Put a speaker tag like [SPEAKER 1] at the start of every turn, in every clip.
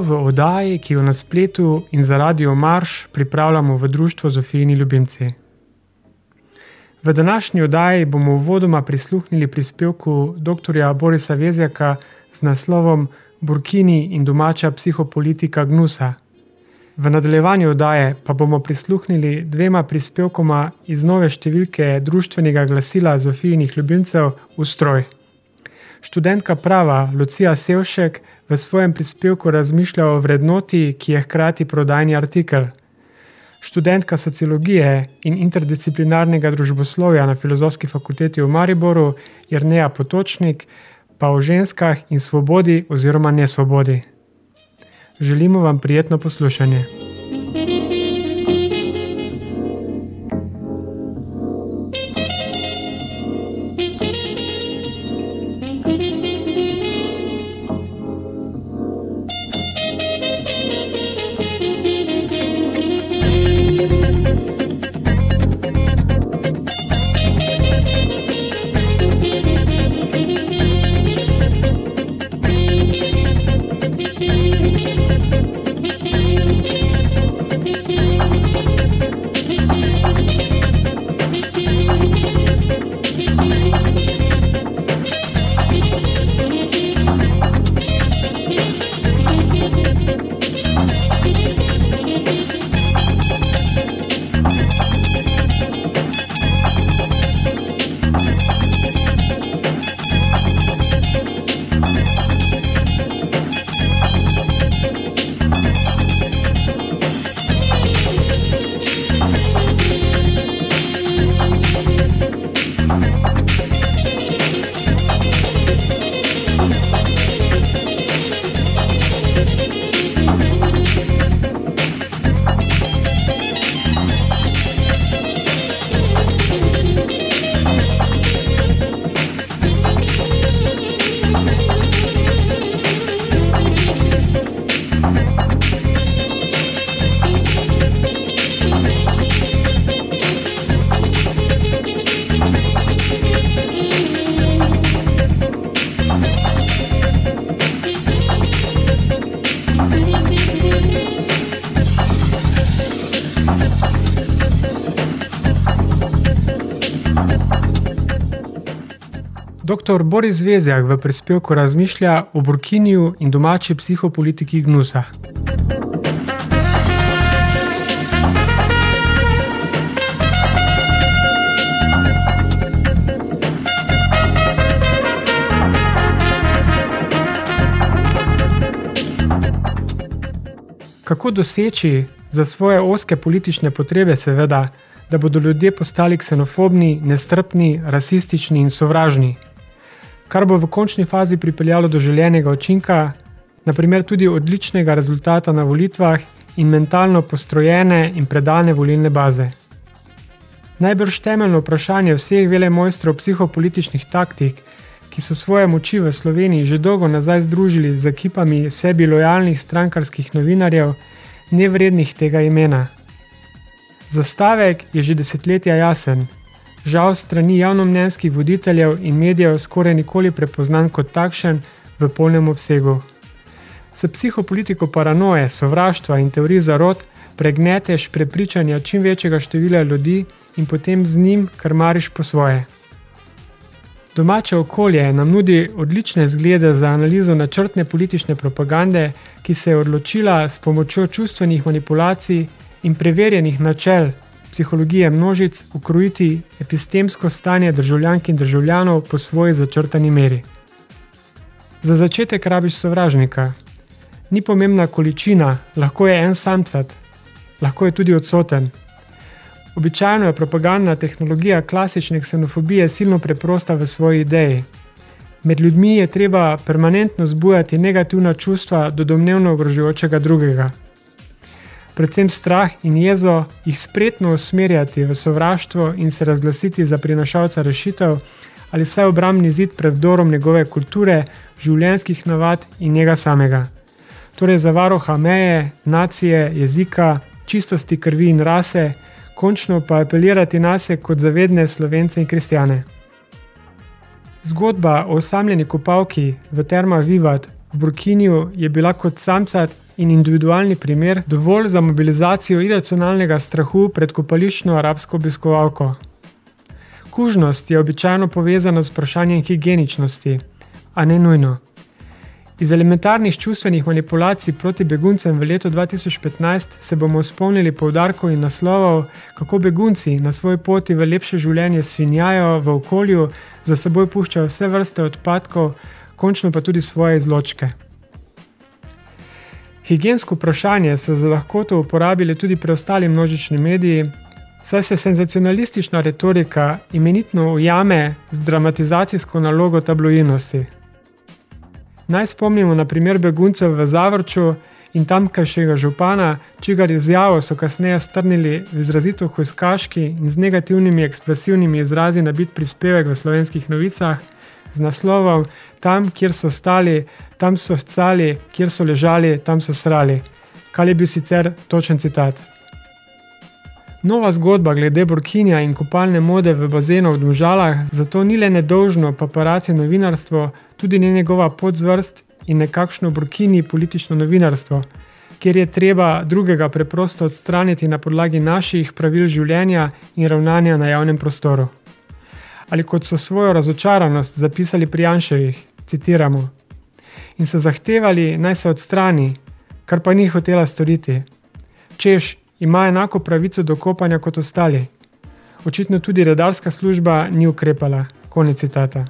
[SPEAKER 1] V oddaji, ki jo na spletu in za radio Marš pripravljamo v Društvu Zofijini Ljubimci. V današnji oddaji bomo vodoma prisluhnili prispevku dr. Borisa Vezjaka z naslovom Burkini in domača psihopolitika Gnusa. V nadaljevanju oddaje pa bomo prisluhnili dvema prispevkoma iz nove številke društvenega glasila Zofijinih ljubimcev Ustroj. Študentka prava Lucija Sevšek v svojem prispevku razmišlja o vrednoti, ki je hkrati prodajni artikel. Študentka sociologije in interdisciplinarnega družboslovja na Filozofski fakulteti v Mariboru, Jrneja Potočnik, pa o ženskah in svobodi oziroma nesvobodi. Želimo vam prijetno poslušanje. Dr. Boris Vezjak v prispevku razmišlja o Burkiniju in domači psihopolitiki Gnusa. Kako doseči za svoje oske politične potrebe, seveda, da bodo ljudje postali ksenofobni, nestrpni, rasistični in sovražni? Kar bo v končni fazi pripeljalo do željenega učinka, naprimer tudi odličnega rezultata na volitvah in mentalno postrojene in predane volilne baze. Najbrž temeljno vprašanje vseh vele mojstrov psihopolitičnih taktik, ki so svoje moči v Sloveniji že dolgo nazaj združili z ekipami sebi lojalnih strankarskih novinarjev, nevrednih tega imena. Zastavek je že desetletja jasen – žal strani javnomnenjskih voditeljev in medijev skoraj nikoli prepoznan kot takšen v polnem obsegu. S psihopolitiko paranoje, sovraštva in teorij zarod pregneteš prepričanja čim večjega števila ljudi in potem z njim krmariš po svoje. Domače okolje nam nudi odlične zglede za analizo načrtne politične propagande, ki se je odločila s pomočjo čustvenih manipulacij in preverjenih načel psihologije množic ukrojiti epistemsko stanje državljank in državljanov po svoji začrtani meri. Za začetek rabiš sovražnika. Ni pomembna količina, lahko je en samcat, lahko je tudi odsoten. Običajno je propagandna tehnologija klasične ksenofobije silno preprosta v svoji ideji. Med ljudmi je treba permanentno zbujati negativna čustva do domnevno ogrožujočega drugega. Predvsem strah in jezo jih spretno usmerjati v sovraštvo in se razglasiti za prinašalca rešitev ali vsaj obramni zid pred vdorom njegove kulture, življenjskih navad in njega samega. Torej za varoha meje, nacije, jezika, čistosti krvi in rase, končno pa apelirati na se kot zavedne slovence in kristjane. Zgodba o osamljeni kopalki v Terma Vivat v Burkiniju je bila kot samcat in individualni primer dovolj za mobilizacijo iracionalnega strahu pred kopališčno arabsko obiskovalko. Kužnost je običajno povezana z vprašanjem higieničnosti, a ne nujno. Iz elementarnih čustvenih manipulacij proti beguncem v letu 2015 se bomo spomnili poudarkov in naslovov, kako begunci na svoji poti v lepše življenje svinjajo v okolju, za seboj puščajo vse vrste odpadkov, končno pa tudi svoje izločke. Higiensko vprašanje so za lahkoto uporabili tudi preostali množični mediji, saj se senzacionalistična retorika imenitno ujame z dramatizacijsko nalogo tabloidnosti. Naj spomnimo na primer beguncev v Zavrču in tamkajšega župana, čigar izjavo so kasneje strnili v izrazito hojskaški in z negativnimi ekspresivnimi izrazi nabit prispevek v slovenskih novicah z naslovom Tam, kjer so stali, tam so hcali, kjer so ležali, tam so srali. Kaj je bil sicer točen citat? Nova zgodba glede Burkinja in kopalne mode v bazenu v Dvožalah zato ni le nedolžno paparaci novinarstvo, tudi ne njegova podzvrst in nekakšno Burkini politično novinarstvo, kjer je treba drugega preprosto odstraniti na podlagi naših pravil življenja in ravnanja na javnem prostoru. Ali kot so svojo razočaranost zapisali pri Janševih, citiramo, in so zahtevali naj se odstrani, kar pa ni hotela storiti. Češ, ima enako pravico do kopanja kot ostali. Očitno tudi redarska služba ni ukrepala. Konec citata.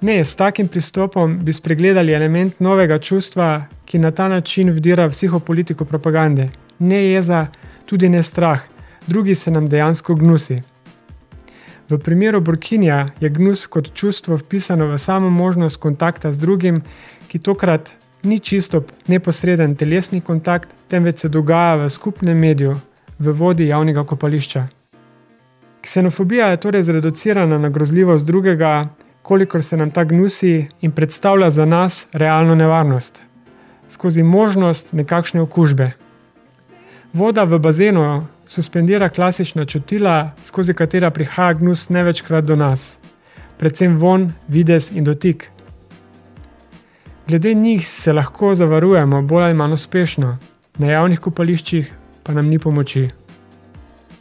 [SPEAKER 1] Ne, s takim pristopom bi spregledali element novega čustva, ki na ta način vdira v psihopolitiko propagande. Ne jeza, tudi ne strah, drugi se nam dejansko gnusi. V primeru Burkinja je gnus kot čustvo vpisano v samo možnost kontakta z drugim, ki tokrat ni čisto neposreden telesni kontakt, temveč se dogaja v skupnem mediju, v vodi javnega kopališča. Ksenofobija je torej zreducirana na grozljivost drugega, kolikor se nam ta gnusi in predstavlja za nas realno nevarnost, skozi možnost nekakšne okužbe. Voda v bazenu suspendira klasična čutila, skozi katera prihaja gnus največkrat do nas, predvsem von, vides in dotik. Glede njih se lahko zavarujemo bolj ali manj uspešno, na javnih kopališčih pa nam ni pomoči.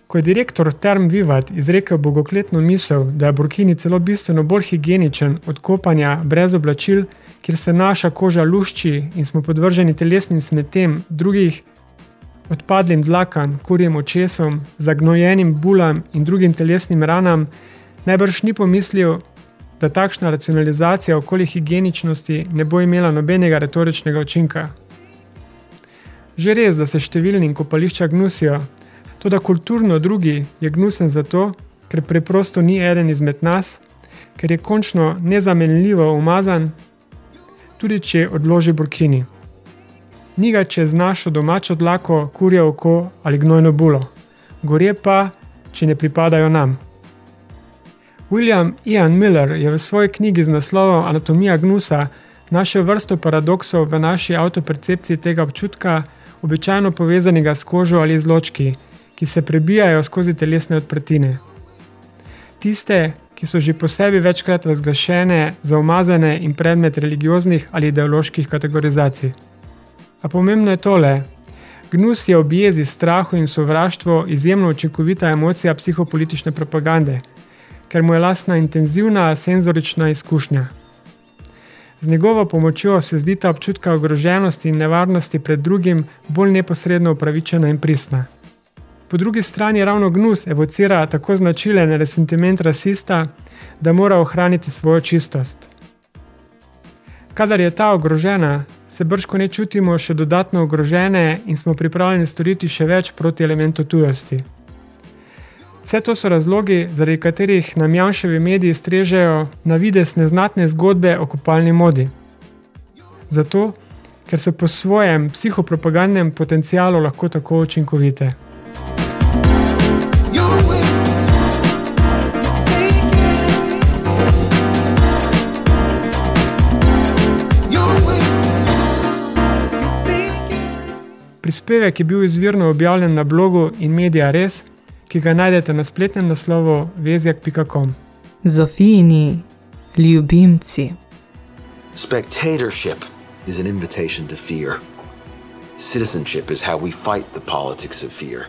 [SPEAKER 1] Ko je direktor Term Vivat izrekel bogokletno misel, da je Burkini celo bistveno bolj higieničen od kopanja brez oblačil, kjer se naša koža lušči in smo podvrženi telesnim smetem drugih, odpadlim dlakam, kurjem očesom, zagnojenim bulam in drugim telesnim ranam, najbrž ni pomislil, da takšna racionalizacija okoli higieničnosti ne bo imela nobenega retoričnega učinka. Že res, da se številni kopališča gnusijo, tudi kulturno drugi je gnusen zato, ker preprosto ni eden izmed nas, ker je končno nezamenljivo umazan, tudi če odloži burkini. Ni ga čez našo domačo dlako, kurje oko ali gnojno bulo, gorje pa, če ne pripadajo nam. William Ian Miller je v svoji knjigi z naslovom Anatomija gnusa našel vrsto paradoksov v naši avtopercepciji tega občutka, običajno povezanega s kožo ali izločki, ki se prebijajo skozi telesne odprtine. Tiste, ki so že po sebi večkrat razglašene za umazane in predmet religioznih ali ideoloških kategorizacij. A pomembno je tole. Gnus je ob jezi, strahu in sovraštvu izjemno učinkovita emocija psihopolitične propagande, ker mu je lastna intenzivna senzorična izkušnja. Z njegovo pomočjo se zdi ta občutka ogroženosti in nevarnosti pred drugim bolj neposredno upravičena in pristna. Po drugi strani ravno gnus evocira tako značilen resentiment rasista, da mora ohraniti svojo čistost. Kadar je ta ogrožena, se brško ne čutimo še dodatno ogrožene in smo pripravljeni storiti še več proti elementu tujosti. Vse to so razlogi, zaradi katerih nam Janševi mediji strežejo na vides neznatne zgodbe o kopalni modi. Zato, ker so po svojem psihopropagandnem potencialu lahko tako učinkovite. Prispevek je bil izvirno objavljen na blogu in Media Res, ki ga najdete na spletnem naslovu vezjak.com.
[SPEAKER 2] Zofijini ljubimci.
[SPEAKER 3] Spectatorship is an invitation to fear. Citizenship is how we fight the politics of fear.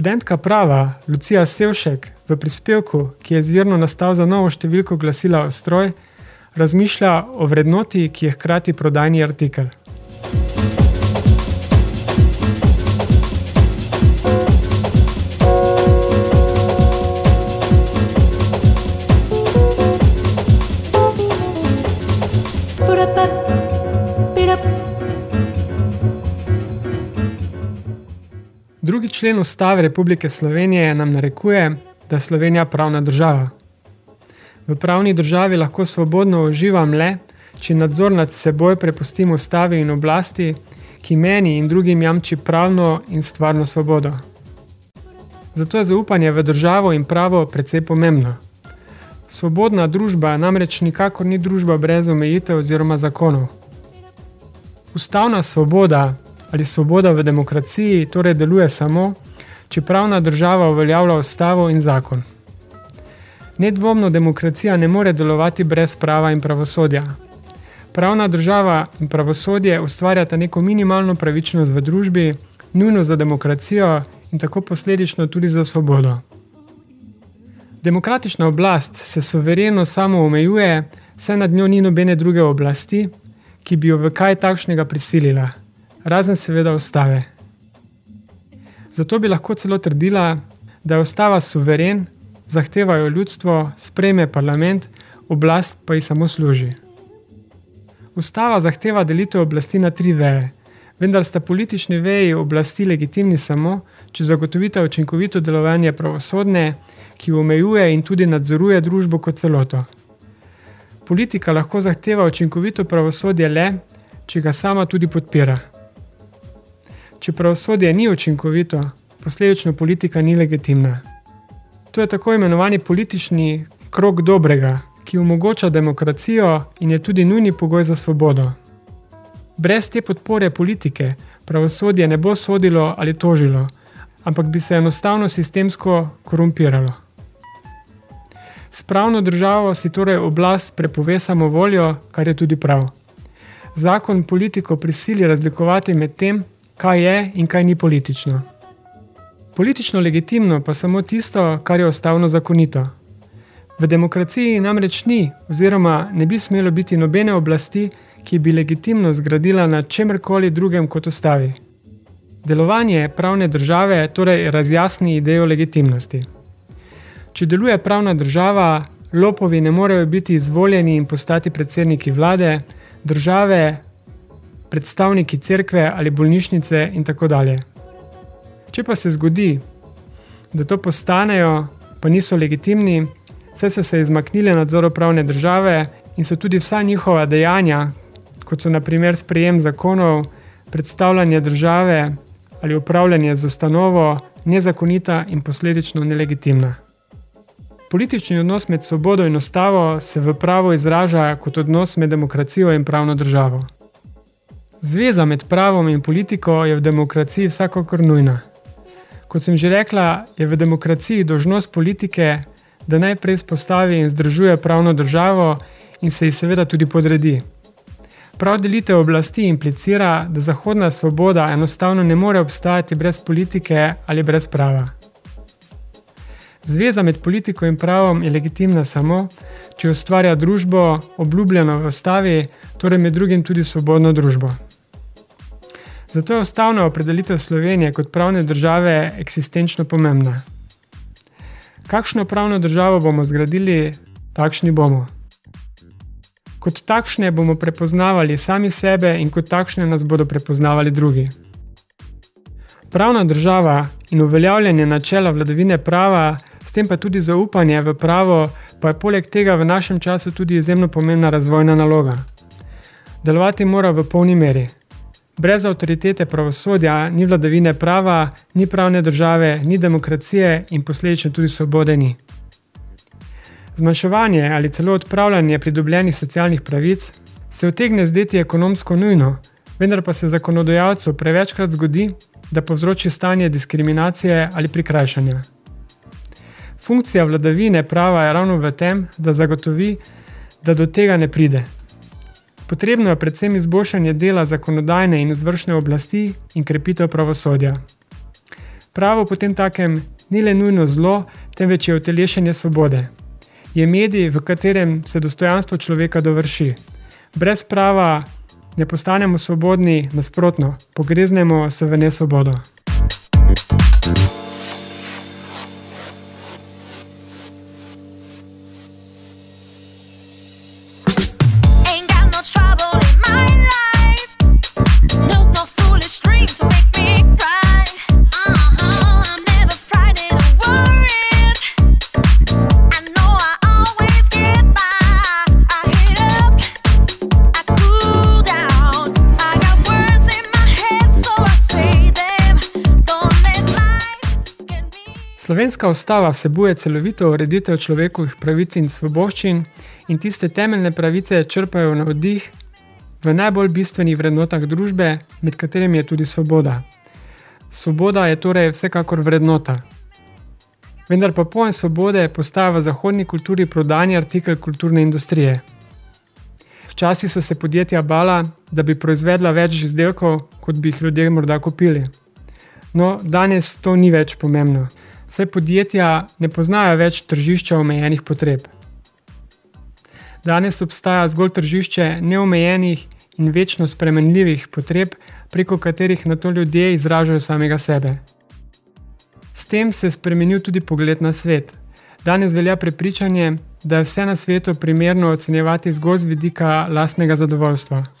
[SPEAKER 1] Študentka prava Lucija Sevšek v prispevku, ki je zvirno nastal za novo številko glasila Ostroj, razmišlja o vrednoti, ki je hkrati prodajni artikel. Drugi člen Ustave Republike Slovenije nam narekuje, da je Slovenija pravna država. V pravni državi lahko svobodno uživam le, če nadzor nad seboj prepustim ustavi in oblasti, ki meni in drugim jamči pravno in stvarno svobodo. Zato je zaupanje v državo in pravo precej pomembno. Svobodna družba namreč nikakor ni družba brez omejitev oziroma zakonov. Ustavna svoboda ali svoboda v demokraciji torej deluje samo, če pravna država uveljavlja ustavo in zakon. Nedvomno demokracija ne more delovati brez prava in pravosodja. Pravna država in pravosodje ustvarjata neko minimalno pravičnost v družbi, nujno za demokracijo in tako posledično tudi za svobodo. Demokratična oblast se suvereno samo omejuje, saj nad njo ni nobene druge oblasti, ki bi jo v kaj takšnega prisilila, razen seveda ustave. Zato bi lahko celo trdila, da je ustava suveren, zahtevajo ljudstvo, sprejme parlament, oblast pa ji samo služi. Ustava zahteva delitev oblasti na tri veje, vendar sta politični veji oblasti legitimni samo, če zagotovite učinkovito delovanje pravosodne, ki omejuje in tudi nadzoruje družbo kot celoto. Politika lahko zahteva učinkovito pravosodje le, če ga sama tudi podpira. Če pravosodje ni učinkovito, posledično politika ni legitimna. To je tako imenovani politični krok dobrega, ki omogoča demokracijo in je tudi nujni pogoj za svobodo. Brez te podpore politike pravosodje ne bo sodilo ali tožilo, ampak bi se enostavno sistemsko korumpiralo. S pravno državo si torej oblast prepove samo voljo, kar je tudi prav. Zakon politiko prisili razlikovati med tem, kaj je in kaj ni politično. Politično legitimno pa samo tisto, kar je ustavno zakonito. V demokraciji namreč ni oziroma ne bi smelo biti nobene oblasti, ki bi legitimno zgradila na čemrkoli drugem kot ustavi. Delovanje pravne države torej razjasni idejo legitimnosti. Če deluje pravna država, lopovi ne morejo biti izvoljeni in postati predsedniki vlade, države, predstavniki cerkve ali bolnišnice in tako dalje. Če pa se zgodi, da to postanejo, pa niso legitimni, saj so se izmaknili nadzoru pravne države in so tudi vsa njihova dejanja, kot so naprimer sprejem zakonov, predstavljanje države ali upravljanje z ustanovo, nezakonita in posledično nelegitimna. Politični odnos med svobodo in ustavo se v pravo izraža kot odnos med demokracijo in pravno državo. Zveza med pravom in politiko je v demokraciji vsakokor nujna. Kot sem že rekla, je v demokraciji dožnost politike, da najprej spostavi in zdržuje pravno državo in se ji seveda tudi podredi. Prav delitev oblasti implicira, da zahodna svoboda enostavno ne more obstajati brez politike ali brez prava. Zveza med politiko in pravom je legitimna samo, če ustvarja družbo, obljubljeno v ustavi, torej med drugim tudi svobodno družbo. Zato je ustavna opredelitev Slovenije kot pravne države eksistenčno pomembna. Kakšno pravno državo bomo zgradili, takšni bomo. Kot takšne bomo prepoznavali sami sebe in kot takšne nas bodo prepoznavali drugi. Pravna država in uveljavljanje načela vladavine prava, s tem pa tudi zaupanje v pravo, pa je poleg tega v našem času tudi izjemno pomembna razvojna naloga. Delovati mora v polni meri. Brez avtoritete pravosodja ni vladavine prava, ni pravne države, ni demokracije in posledično tudi svobode ni. Zmanjševanje ali celo odpravljanje pridobljenih socialnih pravic se utegne zdeti ekonomsko nujno, vendar pa se zakonodajalcu prevečkrat zgodi, da povzroči stanje diskriminacije ali prikrajšanja. Funkcija vladavine prava je ravno v tem, da zagotovi, da do tega ne pride. Potrebno je predvsem izboljšanje dela zakonodajne in izvršne oblasti in krepitev pravosodja. Pravo potem takem ni le nujno zlo, temveč je utelešenje svobode. Je medij, v katerem se dostojanstvo človeka dovrši. Brez prava ne postanemo svobodni, nasprotno, pogreznemo se v nesvobodo. Slovenska ustava vsebuje celovito ureditev človekovih pravic in svoboščin in tiste temeljne pravice črpajo na vdih v najbolj bistvenih vrednotah družbe, med katerimi je tudi svoboda. Svoboda je torej vsekakor vrednota. Vendar pa pojem svobode postaja v zahodni kulturi prodani artikel kulturne industrije. Včasih so se podjetja bala, da bi proizvedla več izdelkov, kot bi jih ljudje morda kupili. No, danes to ni več pomembno. Saj podjetja ne poznajo več tržišča omejenih potreb. Danes obstaja zgolj tržišče neomejenih in večno spremenljivih potreb, preko katerih na to ljudje izražajo samega sebe. S tem se je spremenil tudi pogled na svet. Danes velja prepričanje, da je vse na svetu primerno ocenjevati zgolj z vidika lastnega zadovoljstva.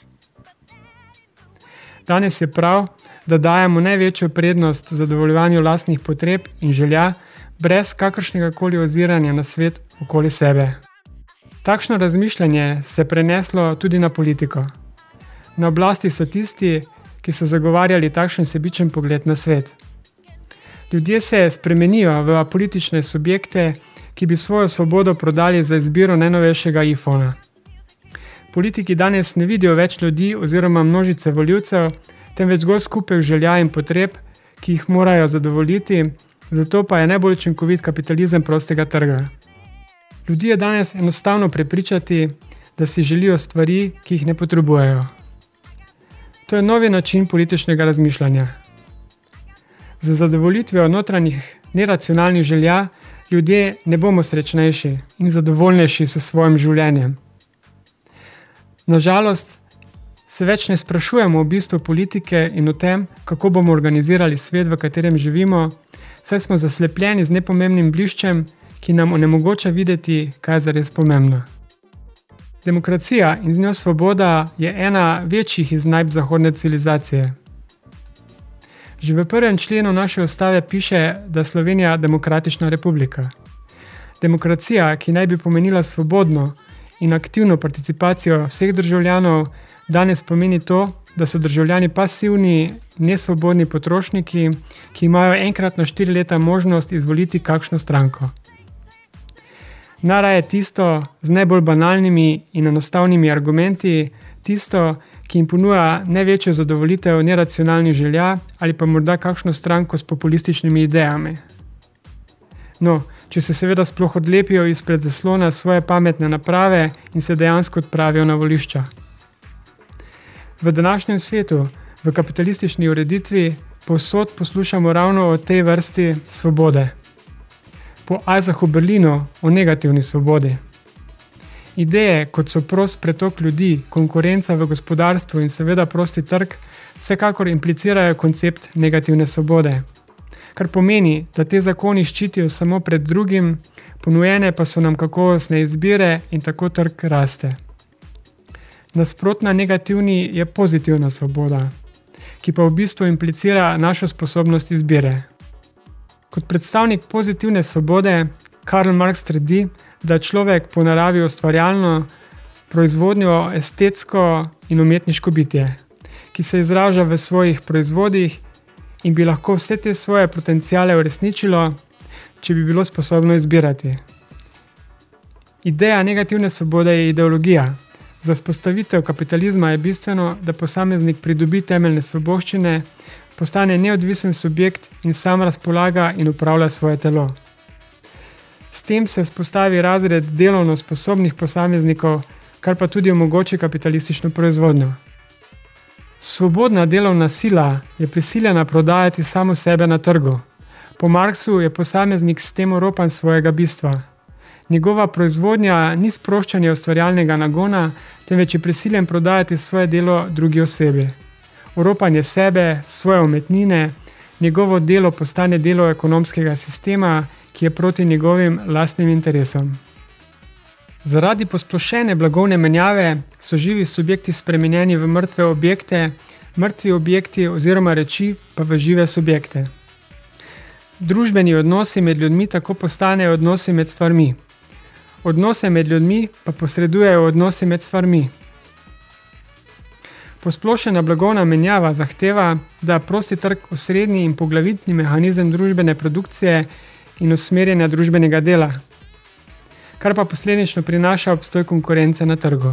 [SPEAKER 1] Danes je prav, da dajemo največjo prednost zadovoljevanju lastnih potreb in želja, brez kakršnega koli oziranja na svet okoli sebe. Takšno razmišljanje se je preneslo tudi na politiko. Na oblasti so tisti, ki so zagovarjali takšen sebičen pogled na svet. Ljudje se spremenijo v politične subjekte, ki bi svojo svobodo prodali za izbiro najnovejšega iPhona. Politiki danes ne vidijo več ljudi oziroma množice voljivcev, temveč zgolj skupaj želja in potreb, ki jih morajo zadovoljiti, zato pa je najbolj učinkovit kapitalizem prostega trga. Ljudi je danes enostavno prepričati, da si želijo stvari, ki jih ne potrebujejo. To je novi način političnega razmišljanja. Za zadovoljitvijo notranjih neracionalnih želja ljudje ne bomo srečnejši in zadovoljnejši s svojim življenjem. Nažalost, se več ne sprašujemo o bistvu politike in o tem, kako bomo organizirali svet, v katerem živimo, saj smo zaslepljeni z nepomembnim bliščem, ki nam onemogoča videti, kaj je zares pomembno. Demokracija in z njo svoboda je ena večjih iznajb zahodne civilizacije. Že v prvem členu naše ustave piše, da je Slovenija demokratična republika. Demokracija, ki naj bi pomenila svobodno in aktivno participacijo vseh državljanov, danes pomeni to, da so državljani pasivni, nesvobodni potrošniki, ki imajo enkrat na štiri leta možnost izvoliti kakšno stranko. Nara je tisto z najbolj banalnimi in enostavnimi argumenti, tisto, ki jim ponuja največjo zadovoljitev neracionalnih želja ali pa morda kakšno stranko s populističnimi idejami. No, če se seveda sploh odlepijo izpred zaslona svoje pametne naprave in se dejansko odpravijo na volišča. V današnjem svetu, v kapitalistični ureditvi, posod poslušamo ravno o tej vrsti svobode po Isaacu Berlinu o negativni svobodi. Ideje, kot so prost pretok ljudi, konkurenca v gospodarstvu in seveda prosti trg, vsekakor implicirajo koncept negativne svobode. Kar pomeni, da te zakoni ščitijo samo pred drugim, ponujene pa so nam kakovostne izbire in tako trg raste. Nasprotna negativni je pozitivna svoboda, ki pa v bistvu implicira našo sposobnost izbire. Kot predstavnik pozitivne svobode, Karl Marx trdi, da je človek po naravi ustvarjalno, proizvodnjo estetsko in umetniško bitje, ki se izraža v svojih proizvodih in bi lahko vse te svoje potencijale uresničilo, če bi bilo sposobno izbirati. Ideja negativne svobode je ideologija. Za spostavitev kapitalizma je bistveno, da posameznik pridobi temeljne svoboščine, postane neodvisen subjekt in sam razpolaga in upravlja svoje telo. S tem se spostavi razred delovno sposobnih posameznikov, kar pa tudi omogoči kapitalistično proizvodnjo. Svobodna delovna sila je prisiljena prodajati samo sebe na trgu. Po Marksu je posameznik s tem oropan svojega bistva. Njegova proizvodnja ni sproščanje ustvarjalnega nagona, temveč je prisiljen prodajati svoje delo drugi osebi uropanje sebe, svoje umetnine, njegovo delo postane delo ekonomskega sistema, ki je proti njegovim lastnim interesom. Zaradi posplošene blagovne menjave so živi subjekti spremenjeni v mrtve objekte, mrtvi objekti oziroma reči pa v žive subjekte. Družbeni odnosi med ljudmi tako postanejo odnosi med stvarmi. Odnose med ljudmi pa posredujejo odnosi med stvarmi. Posplošena blagovna menjava zahteva, da prosti trg osrednji in poglavitni mehanizem družbene produkcije in usmerjanja družbenega dela, kar pa posledično prinaša obstoj konkurence na trgu.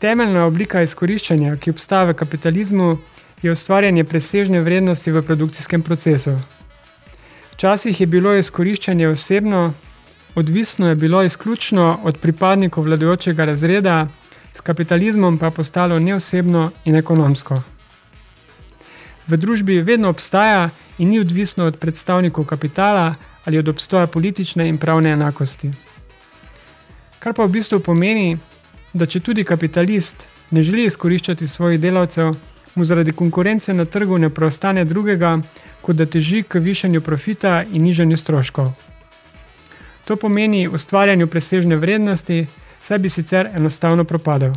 [SPEAKER 1] Temeljna oblika izkoriščanja, ki obstaja v kapitalizmu, je ustvarjanje presežne vrednosti v produkcijskem procesu. Včasih je bilo izkoriščanje osebno, odvisno je bilo izključno od pripadnikov vladajočega razreda, s kapitalizmom pa postalo neosebno in ekonomsko. v družbi vedno obstaja in ni odvisno od predstavnikov kapitala ali od obstoja politične in pravne enakosti. Kar pa v bistvu pomeni, da če tudi kapitalist ne želi izkoriščati svojih delavcev, mu zaradi konkurence na trgu ne preostane drugega, kot da teži k višanju profita in nižanju stroškov. To pomeni ustvarjanju presežne vrednosti, saj bi sicer enostavno propadel.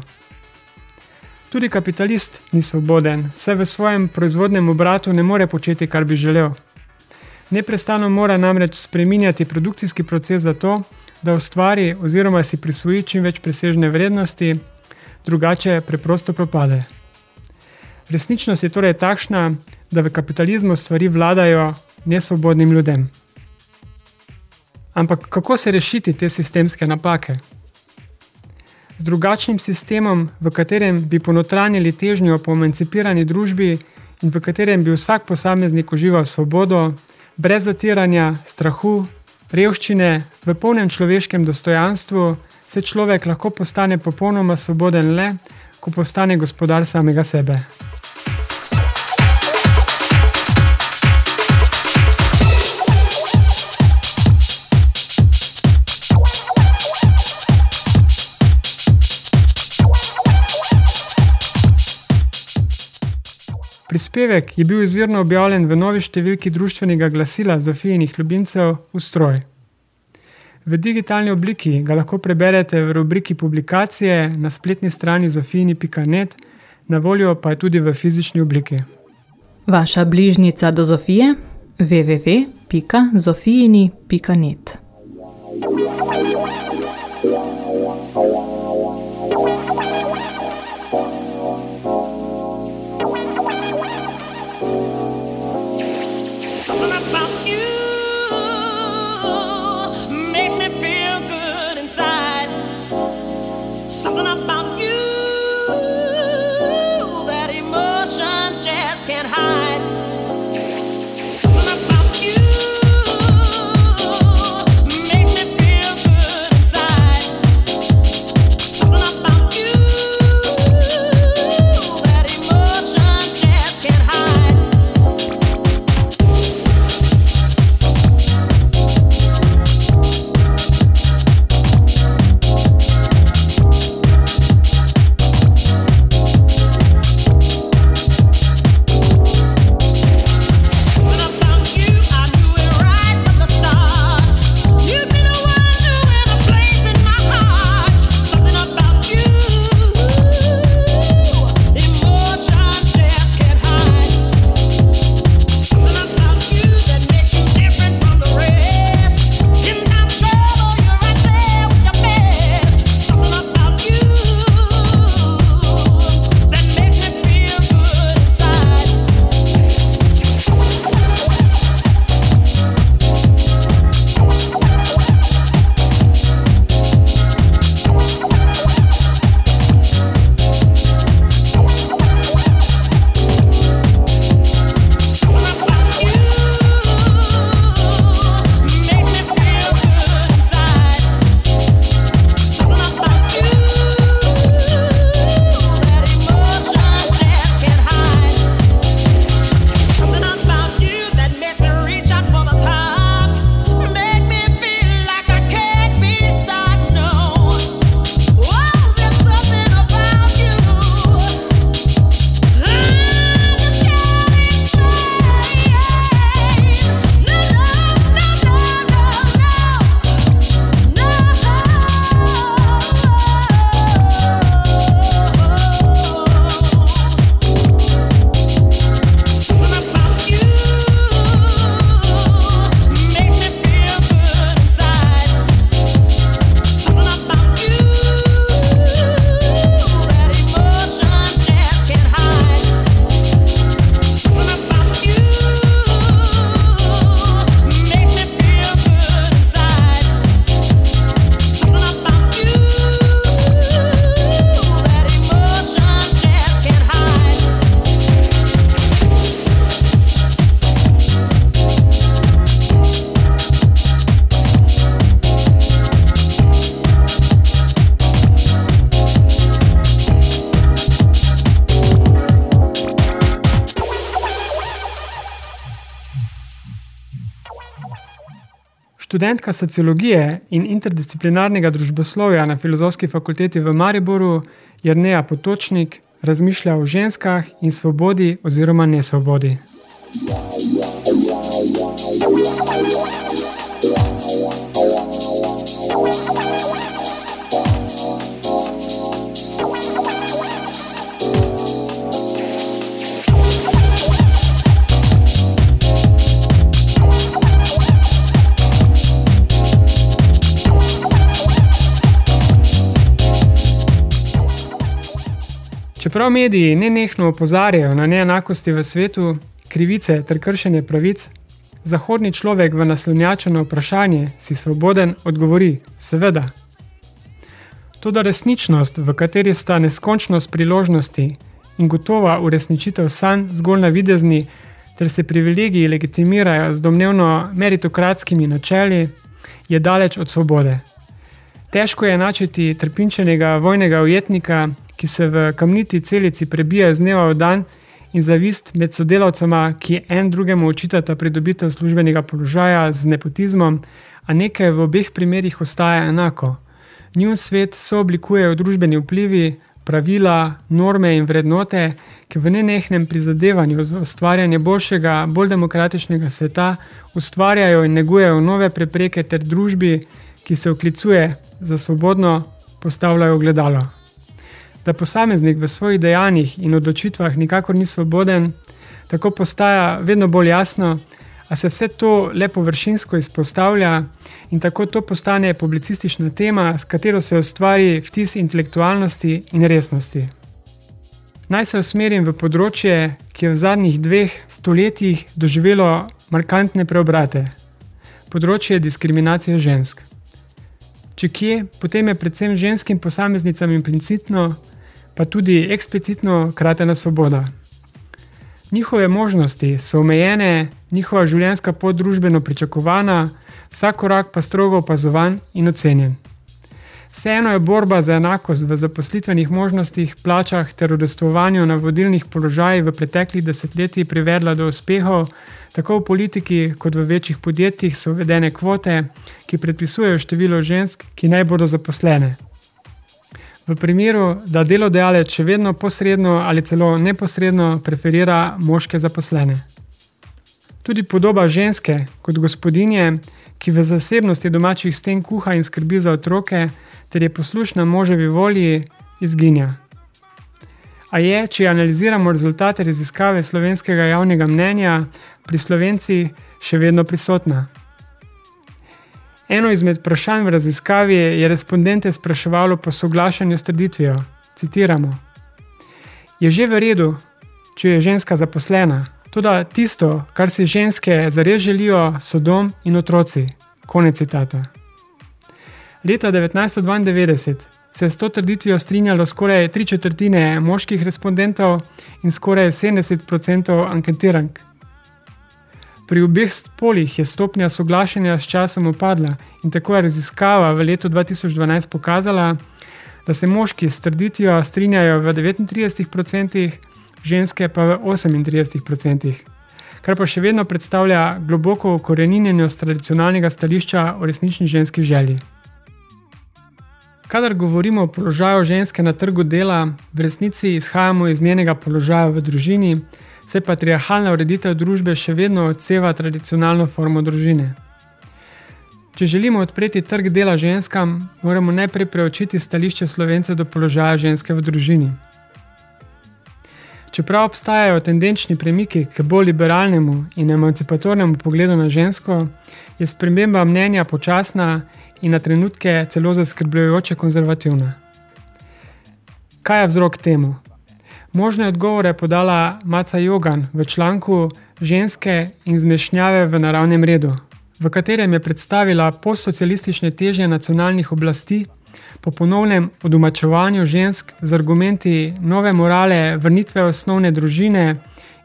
[SPEAKER 1] Tudi kapitalist ni svoboden, saj v svojem proizvodnem obratu ne more početi, kar bi želel. Neprestano mora namreč spreminjati produkcijski proces za to, da ustvari oziroma si prisvoji čim več presežne vrednosti, drugače preprosto propade. Resničnost je torej takšna, da v kapitalizmu stvari vladajo nesvobodnim ljudem. Ampak kako se rešiti te sistemske napake? Z drugačnim sistemom, v katerem bi ponotranili težnjo po emancipirani družbi in v katerem bi vsak posameznik užival svobodo, brez zatiranja, strahu, revščine, v polnem človeškem dostojanstvu, se človek lahko postane popolnoma svoboden le, ko postane gospodar samega sebe. Prispevek je bil izvirno objavljen v novi številki društvenega glasila Zofijinih ljubimcev Ustroj. V digitalni obliki ga lahko preberete v rubriki publikacije na spletni strani zofijini.net, na voljo pa je tudi v fizični obliki.
[SPEAKER 2] Vaša bližnica do Zofije www.zofijini.net
[SPEAKER 1] Študentka sociologije in interdisciplinarnega družboslovja na Filozofski fakulteti v Mariboru, Jrneja Potočnik, razmišlja o ženskah in svobodi oziroma nesvobodi. Čeprav mediji nenehno opozarjajo na neenakosti v svetu, krivice ter kršenje pravic, zahodni človek v naslonjačeno vprašanje si svoboden odgovori: Seveda. Toda resničnost, v kateri sta neskončnost priložnosti in gotova uresničitev sanj zgolj navidezni, ter se privilegiji legitimirajo z domnevno meritokratskimi načeli, je daleč od svobode. Težko je načeti trpinčenega vojnega ujetnika, ki se v kamniti celici prebija iz dneva v dan in zavist med sodelavcema, ki en drugemu očitata pridobitev službenega položaja z nepotizmom, a nekaj v obeh primerih ostaja enako. Njun svet so oblikujejo družbeni vplivi, pravila, norme in vrednote, ki v nenehnem prizadevanju za ustvarjanje boljšega, bolj demokratičnega sveta ustvarjajo in negujejo nove prepreke ter družbi, ki se oklicuje za svobodno, postavljajo gledalo da posameznik v svojih dejanjih in odločitvah nikakor ni svoboden, tako postaja vedno bolj jasno, a se vse to le površinsko izpostavlja in tako to postane publicistična tema, s katero se ustvari vtis intelektualnosti in resnosti. Naj se usmerim v področje, ki je v zadnjih dveh stoletjih doživelo markantne preobrate. Področje diskriminacije žensk. Če kje, potem je predvsem ženskim posameznicam implicitno, pa tudi eksplicitno kratena svoboda. Njihove možnosti so omejene, njihova življenjska pot družbeno pričakovana, vsak korak pa strogo opazovan in ocenjen. Vseeno je borba za enakost v zaposlitvenih možnostih, plačah ter udostovanju na vodilnih položajih v preteklih desetletjih privedla do uspehov, tako v politiki kot v večjih podjetjih so uvedene kvote, ki predpisujejo število žensk, ki naj bodo zaposlene. V primeru, da delodajalec še vedno posredno ali celo neposredno preferira moške zaposlene. Tudi podoba ženske kot gospodinje, ki v zasebnosti domačih sten kuha in skrbi za otroke, ter je poslušna moževi volji, izginja. A je, če analiziramo rezultate raziskave slovenskega javnega mnenja, pri slovenci še vedno prisotna. Eno izmed vprašanj v raziskavi je respondente spraševalo po soglašanju s trditvijo. Citiramo: Je že v redu, če je ženska zaposlena, tudi tisto, kar si ženske zares želijo, so dom in otroci. Konec citata. Leta 1992 se je s to trditvijo strinjalo skoraj tri četrtine moških respondentov in skoraj 70% anketirank. Pri obeh spolih je stopnja soglašanja s časom upadla in tako je raziskava v letu 2012 pokazala, da se moški s trditvijo strinjajo v 39%, ženske pa v 38%, kar pa še vedno predstavlja globoko ukoreninjenje z tradicionalnega stališča o resnični ženski želji. Kadar govorimo o položaju ženske na trgu dela, v resnici izhajamo iz njenega položaja v družini, se patriarhalna ureditev družbe še vedno odseva tradicionalno formo družine. Če želimo odpreti trg dela ženskam, moramo najprej preučiti stališče slovence do položaja ženske v družini. Čeprav obstajajo tendenčni premiki k bolj liberalnemu in emancipatornemu pogledu na žensko, je sprememba mnenja počasna in na trenutke celo zaskrbljujoče konzervativna. Kaj je vzrok temu? Možne odgovore je podala Maca Jogan v članku Ženske in zmešnjave v naravnem redu, v katerem je predstavila postsocialistične težnje nacionalnih oblasti po ponovnem odomačevanju žensk z argumenti nove morale, vrnitve osnovne družine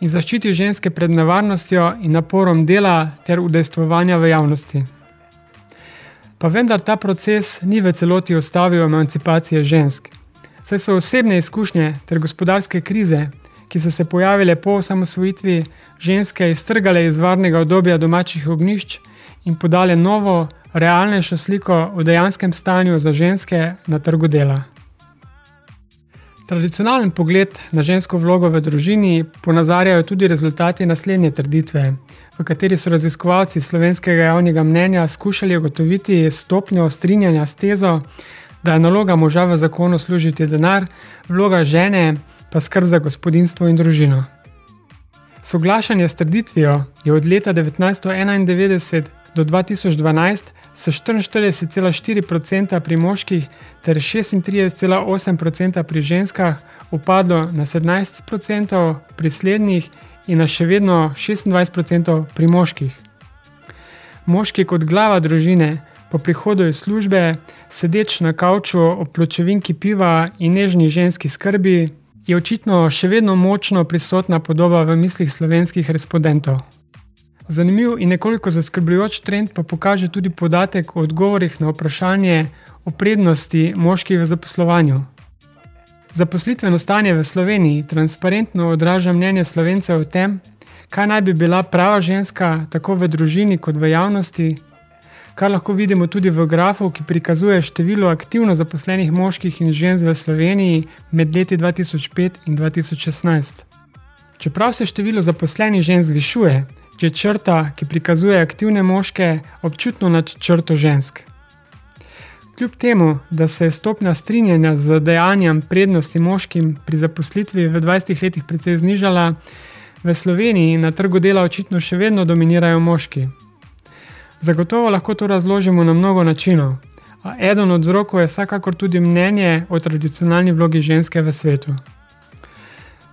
[SPEAKER 1] in zaščiti ženske pred nevarnostjo in naporom dela ter udejstvovanja v javnosti. Pa vendar ta proces ni v celoti ostavil emancipacije žensk saj so osebne izkušnje ter gospodarske krize, ki so se pojavile po osamosvojitvi, ženske iztrgale iz varnega obdobja domačih ognišč in podale novo, realnejšo sliko o dejanskem stanju za ženske na trgu dela. Tradicionalen pogled na žensko vlogo v družini ponazarjajo tudi rezultati naslednje trditve, v kateri so raziskovalci slovenskega javnega mnenja skušali ugotoviti stopnjo strinjanja s tezo, da je naloga moža v zakonu služiti denar, vloga žene pa skrb za gospodinstvo in družino. Soglašanje s trditvijo je od leta 1991 do 2012 s 44,4% pri moških ter 36,8% pri ženskah upadlo na 17% pri slednjih in na še vedno 26% pri moških. Moški kot glava družine po prihodu iz službe, sedeč na kavču ob pločevinki piva in nežni ženski skrbi, je očitno še vedno močno prisotna podoba v mislih slovenskih respondentov. Zanimiv in nekoliko zaskrbljujoč trend pa pokaže tudi podatek o odgovorih na vprašanje o prednosti moških v zaposlovanju. Zaposlitveno stanje v Sloveniji transparentno odraža mnenje slovencev o tem, kaj naj bi bila prava ženska tako v družini kot v javnosti, kar lahko vidimo tudi v grafu, ki prikazuje število aktivno zaposlenih moških in žensk v Sloveniji med leti 2005 in 2016. Čeprav se število zaposlenih žensk zvišuje, je črta, ki prikazuje aktivne moške, občutno nad črto žensk. Kljub temu, da se je stopnja strinjanja z dejanjem prednosti moškim pri zaposlitvi v 20 letih precej znižala, v Sloveniji na trgu dela očitno še vedno dominirajo moški. Zagotovo lahko to razložimo na mnogo načinov, a eden od vzrokov je vsekakor tudi mnenje o tradicionalni vlogi ženske v svetu.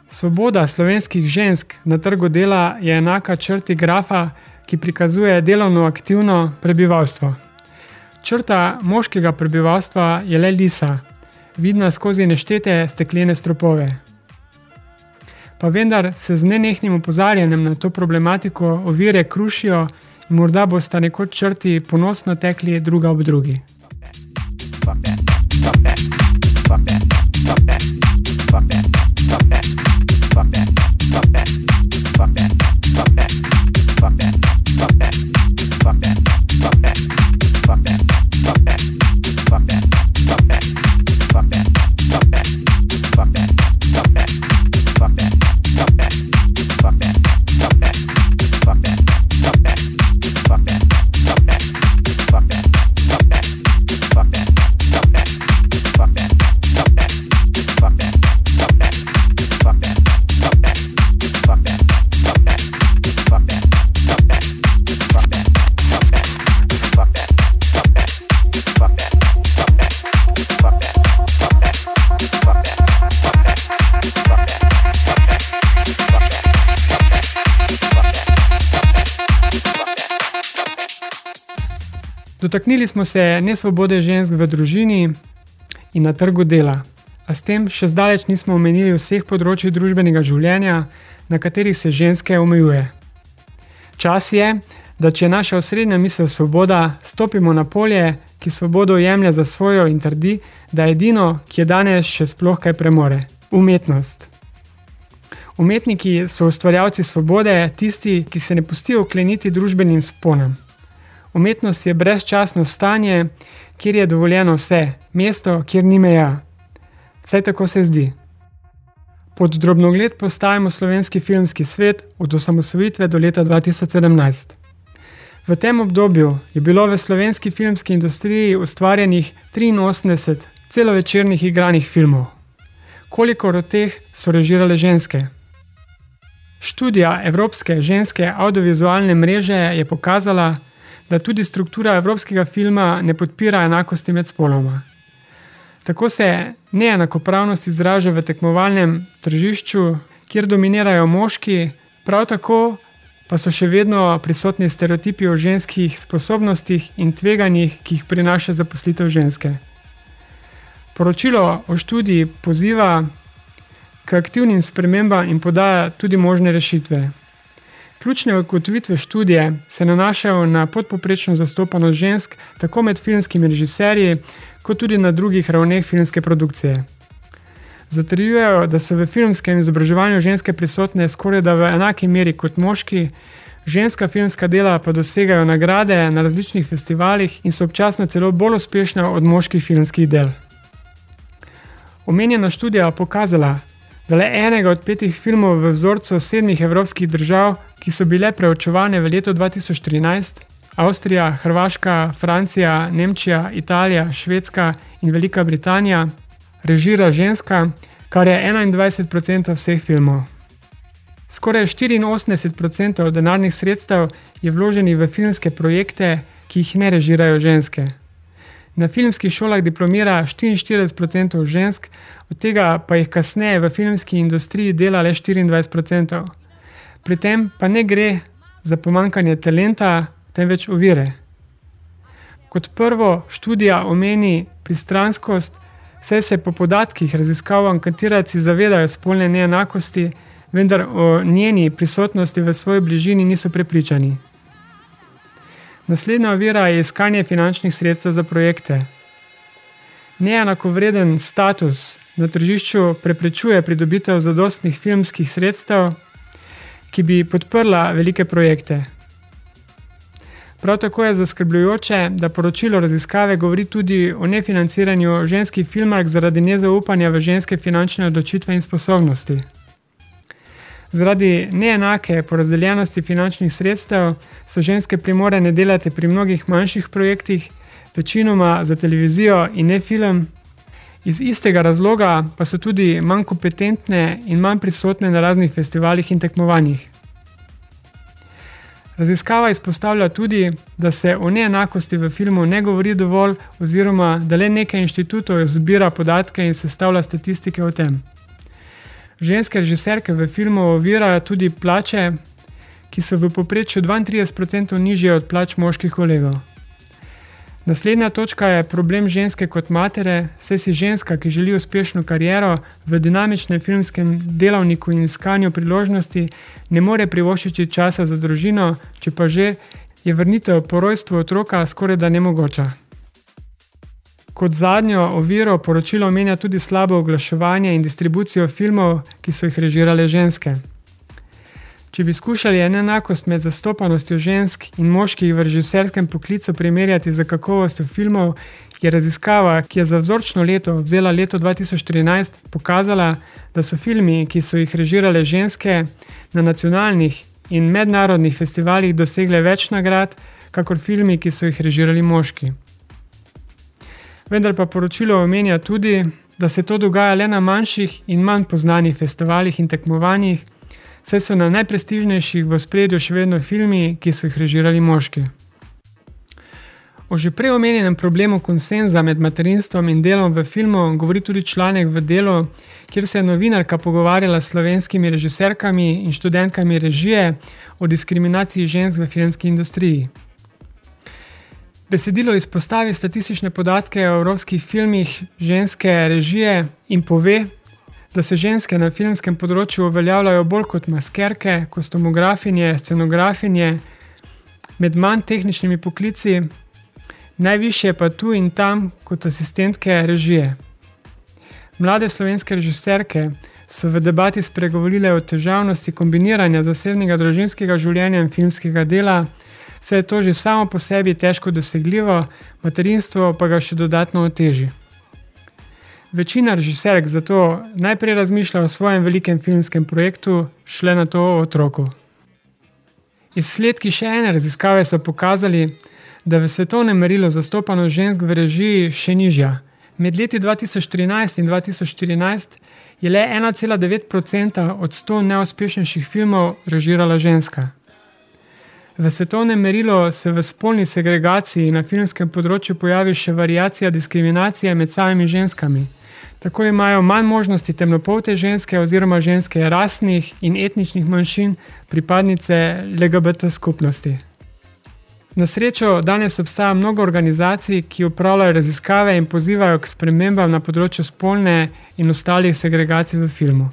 [SPEAKER 1] Svoboda slovenskih žensk na trgu dela je enaka črti grafa, ki prikazuje delovno aktivno prebivalstvo. Črta moškega prebivalstva je le lisa, vidna skozi neštete steklene stropove. Pa vendar se z nenehnim opozarjanjem na to problematiko ovire krušijo morda boste nekoč črti ponosno tekli druga ob drugi. Fuck that. Fuck that. Fuck Dotaknili smo se nesvobode žensk v družini in na trgu dela, a s tem še zdaleč nismo omenili vseh področji družbenega življenja, na katerih se ženske omejuje. Čas je, da če je naša osrednja misel svoboda, stopimo na polje, ki svobodo jemlje za svojo in trdi, da je edino, ki je danes še sploh kaj premore – umetnost. Umetniki so ustvarjalci svobode, tisti, ki se ne pustijo ukleniti družbenim sponom. Umetnost je brezčasno stanje, kjer je dovoljeno vse, mesto, kjer ni meja. Vse tako se zdi. Pod drobnogled postajamo slovenski filmski svet od osamosvojitve do leta 2017. V tem obdobju je bilo v slovenski filmski industriji ustvarjenih 83 celovečernih igranih filmov. Koliko od teh so režirale ženske? Študija Evropske ženske audiovizualne mreže je pokazala, da tudi struktura evropskega filma ne podpira enakosti med spoloma. Tako se neenakopravnost izraža v tekmovalnem tržišču, kjer dominirajo moški, prav tako pa so še vedno prisotni stereotipi o ženskih sposobnostih in tveganjih, ki jih prinaša zaposlitev ženske. Poročilo o študiji poziva k aktivnim spremembam in podaja tudi možne rešitve. Ključne ugotovitve študije se nanašajo na podpoprečno zastopanost žensk tako med filmskimi režiserji, kot tudi na drugih ravneh filmske produkcije. Zatrjujejo, da so v filmskem izobraževanju ženske prisotne skoraj da v enaki meri kot moški, ženska filmska dela pa dosegajo nagrade na različnih festivalih in so občasno celo bolj uspešna od moških filmskih del. Omenjena študija pokazala, da le enega od petih filmov v vzorcu sedmih evropskih držav, ki so bile preučevane v letu 2013, Avstrija, Hrvaška, Francija, Nemčija, Italija, Švedska in Velika Britanija, režira ženska, kar je 21% vseh filmov. Skoraj 84% denarnih sredstev je vloženih v filmske projekte, ki jih ne režirajo ženske. Na filmskih šolah diplomira 44% žensk, od tega pa jih kasneje v filmski industriji dela le 24%. Pri tem pa ne gre za pomankanje talenta, temveč ovire. Kot prvo, študija omeni pristranskost, saj se po podatkih raziskav anketiraci zavedajo spolne neenakosti, vendar o njeni prisotnosti v svoji bližini niso prepričani. Naslednja ovira je iskanje finančnih sredstev za projekte. Neenakovreden status na tržišču preprečuje pridobitev zadostnih filmskih sredstev, ki bi podprla velike projekte. Prav tako je zaskrbljujoče, da poročilo raziskave govori tudi o nefinanciranju ženskih filmark zaradi nezaupanja v ženske finančne odločitve in sposobnosti. Zaradi neenake porazdeljenosti finančnih sredstev so ženske primorane delati pri mnogih manjših projektih, večinoma za televizijo in ne film. Iz istega razloga pa so tudi manj kompetentne in manj prisotne na raznih festivalih in tekmovanjih. Raziskava izpostavlja tudi, da se o neenakosti v filmu ne govori dovolj oziroma da le nekaj inštitutov zbira podatke in sestavlja statistike o tem. Ženske režiserke v filmu ovirajo tudi plače, ki so v poprečju 32% nižje od plač moških kolegov. Naslednja točka je problem ženske kot matere, saj si ženska, ki želi uspešno kariero v dinamičnem filmskem delavniku in iskanju priložnosti, ne more privoščiti časa za družino, če pa že je vrnitev po rojstvu otroka skoraj da nemogoča. Kot zadnjo oviro poročilo omenja tudi slabo oglaševanje in distribucijo filmov, ki so jih režirale ženske. Če bi skušali enakost med zastopanostjo žensk in moških v režiserskem poklicu primerjati z kakovostjo filmov, je raziskava, ki je za vzorčno leto vzela leto 2013, pokazala, da so filmi, ki so jih režirale ženske, na nacionalnih in mednarodnih festivalih dosegle več nagrad, kakor filmi, ki so jih režirali moški. Vendar pa poročilo omenja tudi, da se to dogaja le na manjših in manj poznanih festivalih in tekmovanjih, saj so na najprestižnejših v spredju še vedno filmi, ki so jih režirali moški. O že prej omenjenem problemu konsenza med materinstvom in delom v filmu govori tudi članek v delu, kjer se je novinarka pogovarjala s slovenskimi režiserkami in študentkami režije o diskriminaciji žensk v filmski industriji. Besedilo izpostavi statistične podatke o evropskih filmih ženske režije in pove, da se ženske na filmskem področju uveljavljajo bolj kot maskerke, kostumografinje, scenografinje, med manj tehničnimi poklici, najviše pa tu in tam kot asistentke režije. Mlade slovenske režiserke so v debati spregovorile o težavnosti kombiniranja zasebnega družinskega življenja in filmskega dela, saj je to že samo po sebi težko dosegljivo, materinstvo pa ga še dodatno oteži. Večina režiserk zato najprej razmišlja o svojem velikem filmskem projektu, šle na to o otroku. Izsledki še ene raziskave so pokazali, da v svetovnem merilu zastopanost žensk v režiji še nižja. Med leti 2013 in 2014 je le 1,9% od 100 neuspešnejših filmov režirala ženska. V svetovnem merilu se v spolni segregaciji na filmskem področju pojavi še variacija diskriminacije med samimi ženskami. Tako imajo manj možnosti temnopolte ženske oziroma ženske rasnih in etničnih manjšin, pripadnice LGBT skupnosti. Na srečo danes obstaja mnogo organizacij, ki upravljajo raziskave in pozivajo k spremembam na področju spolne in ostalih segregacij v filmu.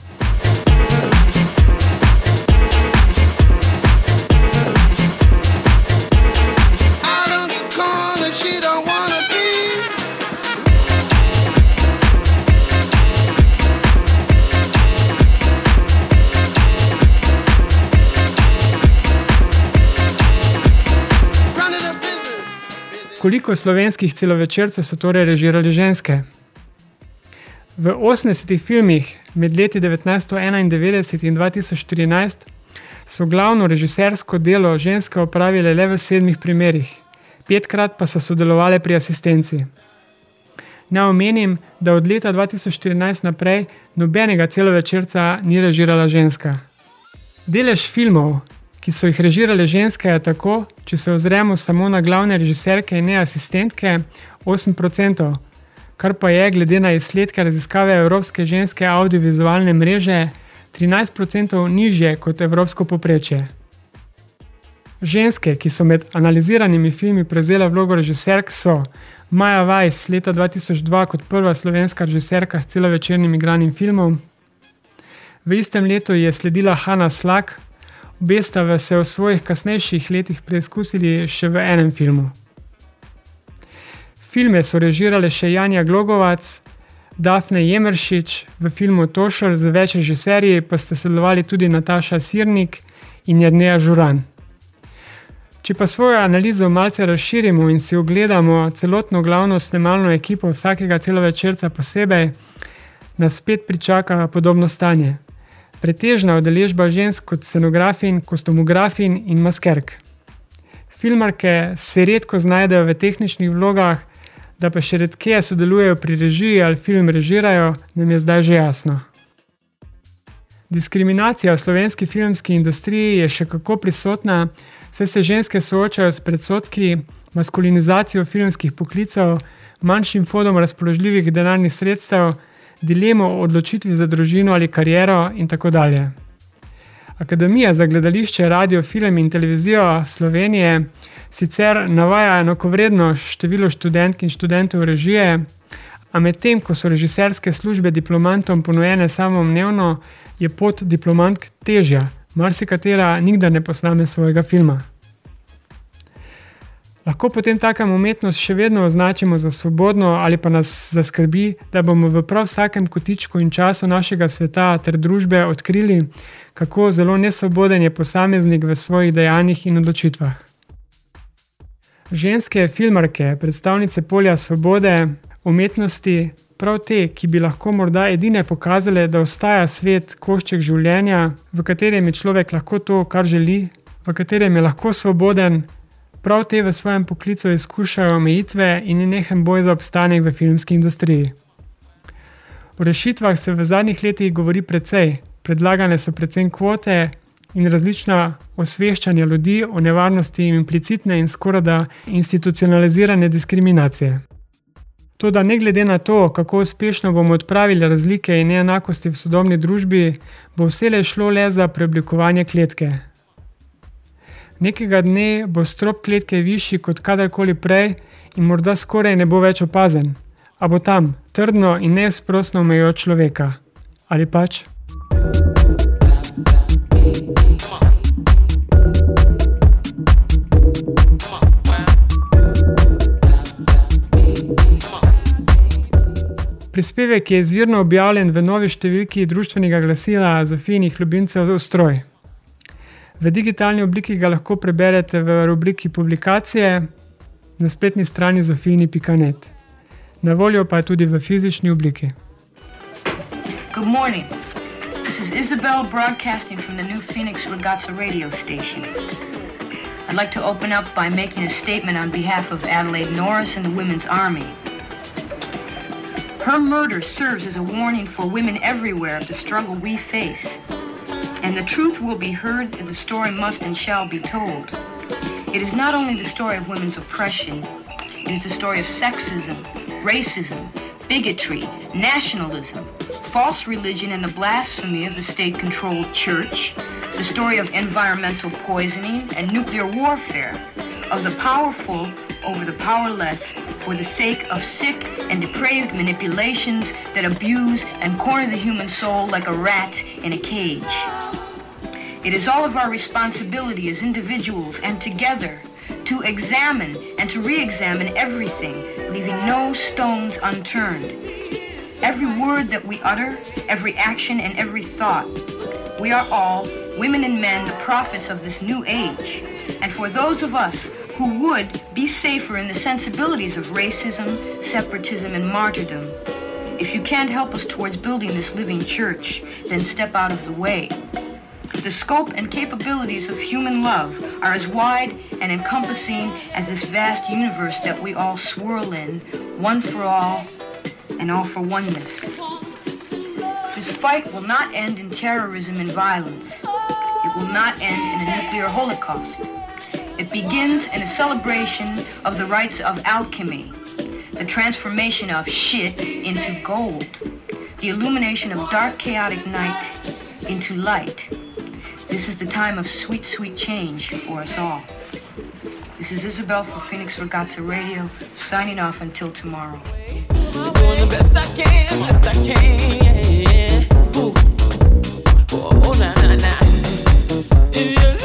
[SPEAKER 1] Koliko slovenskih celovečercev so torej režirali ženske? V 80 filmih med leti 1991 in 2014 so glavno režisersko delo ženske opravile le v sedmih primerih, petkrat pa so sodelovali pri asistenci. Naj omenim, da od leta 2014 naprej nobenega celovečerca ni režirala ženska. Delež filmov, ki so jih režirale ženske, je tako, če se ozremo samo na glavne režiserke in ne asistentke, 8%, kar pa je, glede na izsledke raziskave Evropske ženske audiovizualne mreže, 13% nižje kot evropsko poprečje. Ženske, ki so med analiziranimi filmi prevzele vlogo režiserk, so Maja Weiss leta 2002 kot prva slovenska režiserka s celovečernim igranim filmom. V istem letu je sledila Hanna Slak, obe sta se v svojih kasnejših letih preizkusili še v enem filmu. Filme so režirale še Janja Glogovac, Dafne Jemeršič, v filmu Tošel z več režiserji pa sta sodelovali tudi Nataša Sirnik in Jrneja Žuran. Če pa svojo analizo malce razširimo in si ogledamo celotno glavno snemalno ekipo vsakega celovečerca posebej, nas spet pričaka podobno stanje. Pretežna udeležba žensk kot scenografin, kostumografin in maskerk. Filmarke se redko znajdejo v tehničnih vlogah, da pa še redke sodelujejo pri režiji ali film režirajo, nam je zdaj že jasno. Diskriminacija v slovenski filmski industriji je še kako prisotna, saj se ženske soočajo s predsotki, maskulinizacijo filmskih poklicev, manjšim fondom razpoložljivih denarnih sredstev, dilemo o odločitvi za družino ali kariero in tako dalje. Akademija za gledališče, radio, film in televizijo Slovenije sicer navaja enakovredno število študentk in študentov režije, a medtem ko so režiserske službe diplomantom ponujene samoumevno, je pot diplomantk težja, marsikatera nikdar ne posname svojega filma. Lahko potem takem umetnost še vedno označimo za svobodno ali pa nas zaskrbi, da bomo v prav vsakem kotičku in času našega sveta ter družbe odkrili, kako zelo nesvoboden je posameznik v svojih dejanjih in odločitvah. Ženske filmarke, predstavnice polja svobode, umetnosti, prav te, ki bi lahko morda edine pokazale, da ostaja svet košček življenja, v katerem je človek lahko to, kar želi, v katerem je lahko svoboden, prav te v svojem poklicu izkušajo omejitve in nehen boj za obstanek v filmski industriji. O rešitvah se v zadnjih letih govori precej, predlagane so predvsem kvote, in različna osveščanja ljudi o nevarnosti implicitne in skoraj institucionalizirane diskriminacije. Toda ne glede na to, kako uspešno bomo odpravili razlike in neenakosti v sodobni družbi, bo vse šlo le za preoblikovanje kletke. Nekega dne bo strop kletke višji kot kadarkoli prej in morda skoraj ne bo več opazen, a bo tam trdno in neizprostno omejo človeka. Ali pač? Prispevek je izvirno objavljen v novi številki društvenega glasila Zofijnih ljubimcev Ostroj. V digitalni obliki ga lahko preberete v rubriki publikacije na spletni strani zofijni.net. Na voljo pa je tudi v fizični obliki. Good morning. This is Isabel broadcasting from the new Phoenix Ragazza radio station. I'd like to open up by making a statement on behalf of Adelaide Norris and the Women's Army. Her murder serves as a warning for women everywhere of the struggle we face. And the truth will be heard, the story must and shall be told. It is not only the story of women's oppression, it is the story of sexism, racism, bigotry, nationalism, false religion, and the blasphemy of the state controlled church, the story of environmental poisoning and nuclear warfare, of the powerful over the powerless for the sake of sick and depraved manipulations that abuse and corner the human soul like a rat in a cage. It is all of our responsibility as individuals and together to examine and to re-examine everything, leaving no stones unturned. Every word that we utter, every action and every thought, we are all, women and men, the prophets of this new age. And for those of us
[SPEAKER 4] who would be safer in the sensibilities of racism, separatism, and martyrdom. If you can't help us towards building this living church, then step out of the way. The scope and capabilities of human love are as wide and encompassing as this vast universe that we all swirl in, one for all and all for oneness. This fight will not end in terrorism and violence. It will not end in a nuclear holocaust. It begins in a celebration of the rites of alchemy, the transformation of shit into gold, the illumination of dark, chaotic night into light. This is the time of sweet, sweet change for us all. This is Isabel for Phoenix Regatta Radio, signing off until tomorrow.
[SPEAKER 5] Ooh. Oh, nah, nah, nah.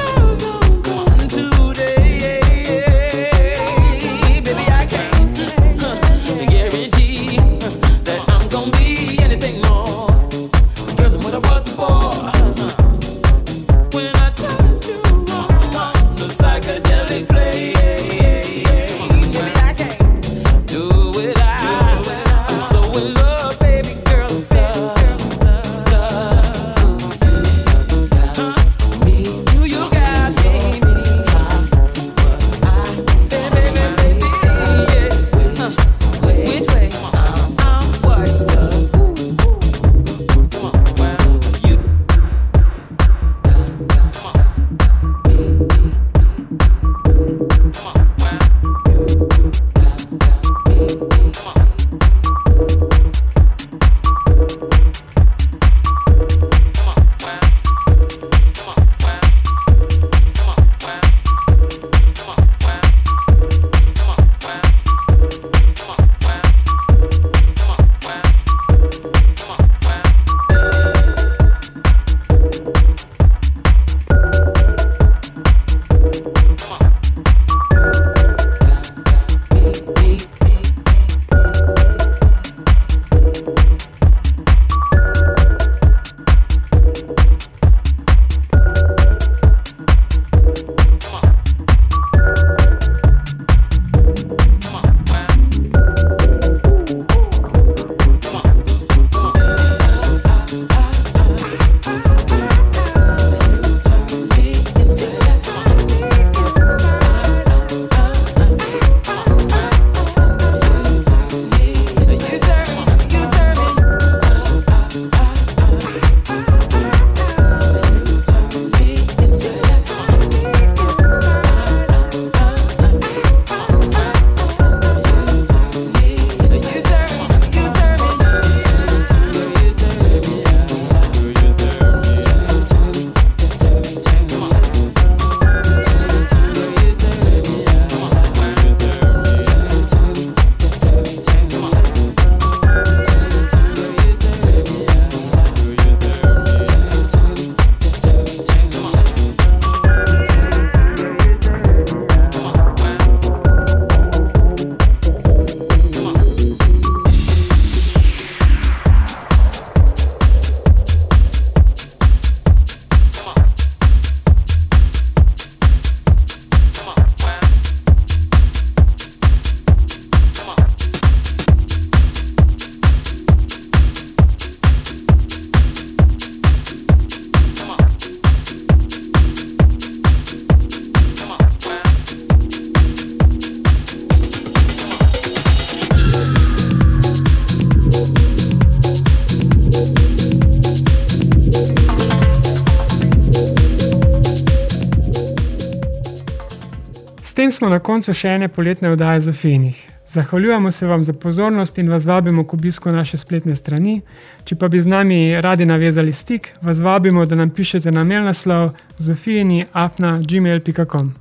[SPEAKER 1] Smo na koncu še ene poletne oddaje za Finih. Zahvaljujemo se vam za pozornost in vas vabimo k obisku naše spletne strani. Če pa bi z nami radi navezali stik, vas vabimo, da nam pišete na mail naslov zofijini.afna.gmail.com.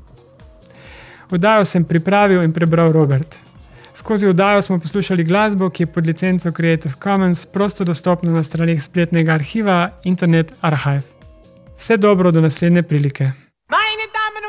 [SPEAKER 1] Oddajo sem pripravil in prebral Robert. Skozi oddajo smo poslušali glasbo, ki je pod licenco Creative Commons prosto dostopna na straneh spletnega arhiva Internet Archive. Vse dobro do naslednje prilike.